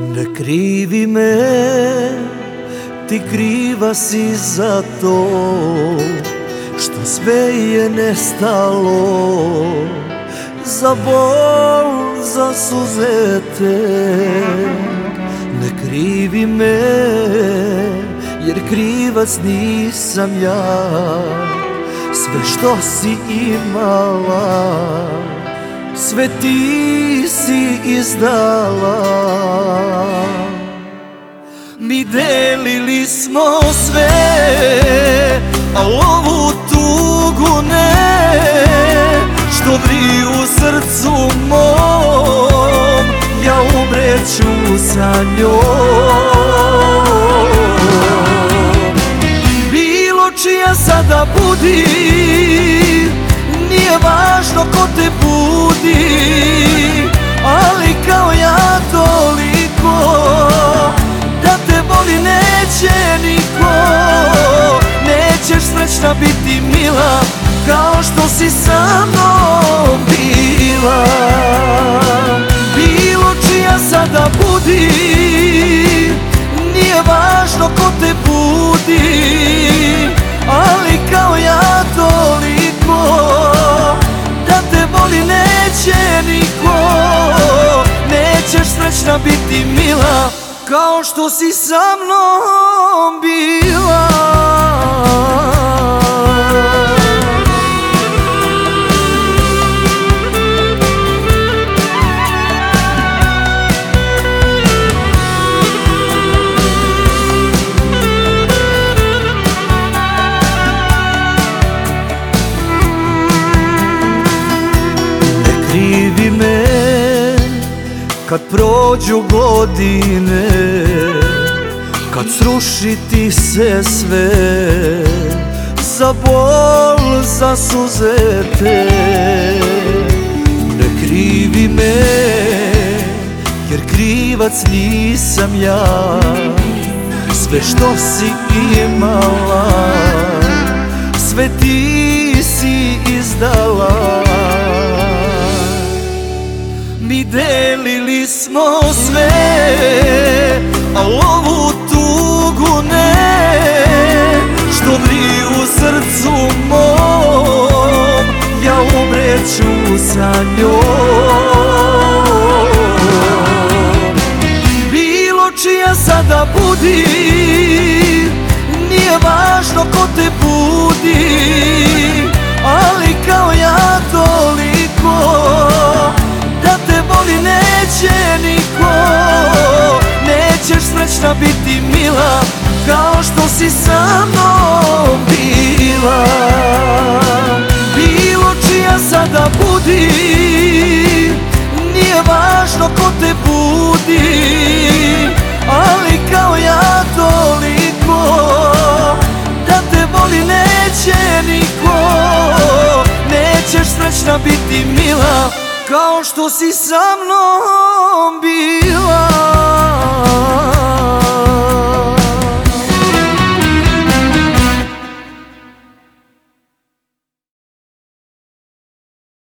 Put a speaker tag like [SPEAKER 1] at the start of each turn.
[SPEAKER 1] Ne krivi me, ti kriva si za to Što sve je nestalo. Za bol, za suzete Ne krivi me, jer krivac nisam ja. Sve što si imala sve ti si izdala delili smo sve, al ovu tugu ne. Što vri u srcu mom, ja umreću sa njom. Bilo čija sada budi, nije važno ko te budi Srećna biti mila Kao što si sa mnom bila. Bilo čija sada budi Nije važno ko te budi Ali kao ja toliko Da te voli neće niko. Nećeš srećna biti mila Kao što si sa mnom kad prođu godine Kad sruši ti se sve Za bol, za suzete Ne krivi me jer krivac nisam ja. Sve što si imala smo sve Al ovu tugu ne. Što vri u srcu mom Ja umreću sa njom. Bilo čija sada budi Nije važno ko te budi Srećna biti mila Kao što si sa mnom bila. Bilo čija sada budi Nije važno ko te budi Ali kao ja toliko Da te voli neće niko. Nećeš srećna biti mila Kao što si sa mnom bila